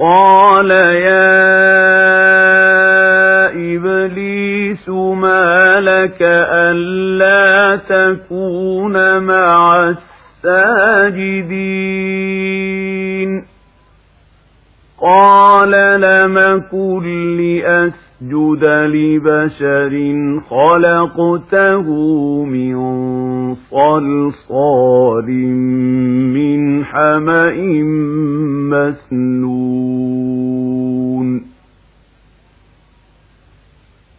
قال يا إبليس ما لك ألا تكون مع الساجدين قال لم كن لأسجد لبشر خلقته من صلصال من حمأ مسنون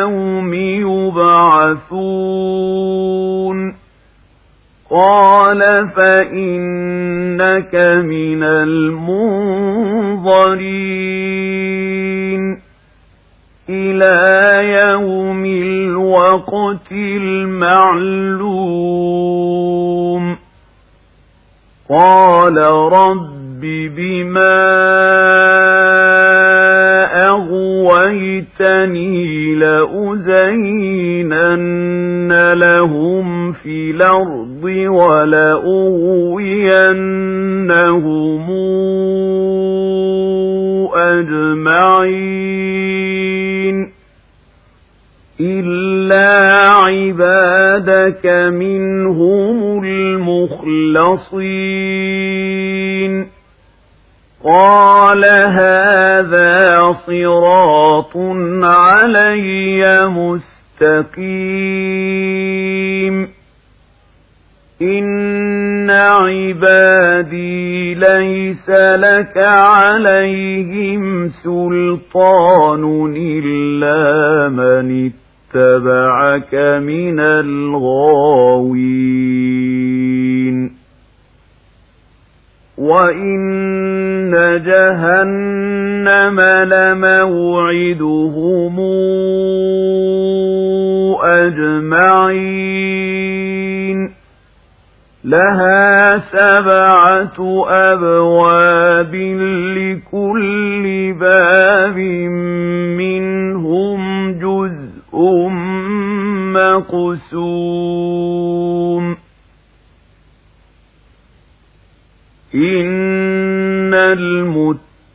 يوم يبعثون قال فإنك من المنظرين إلى يوم الوقت المعلوم قال رب بما أغويتني لأزينن لهم في الأرض ولأغوينهم أجمعين. إلا عبادك منهم المخلصين. قال هذا صراط علي مستقيم. إن عبادي ليس لك عليهم سلطان إلا من اتبعك من الغاوين. وإن جهنم لموعدهم أجمعين لها سبعة أبواب لكل إن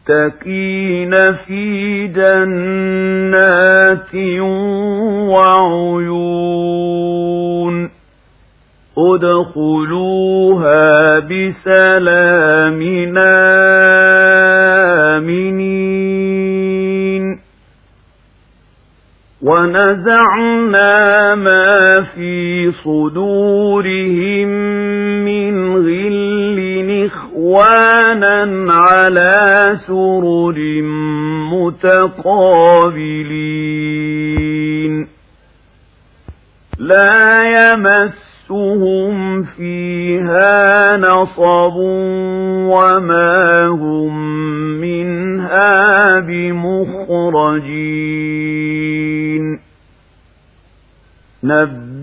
المتقين في جنات وعيون ادخلوها بسلام آمنين ونزعنا ما في صدورهم من غل إخوانا على سرر متقابلين. لا يمسهم فيها نصب وما هم منها بمخرجين.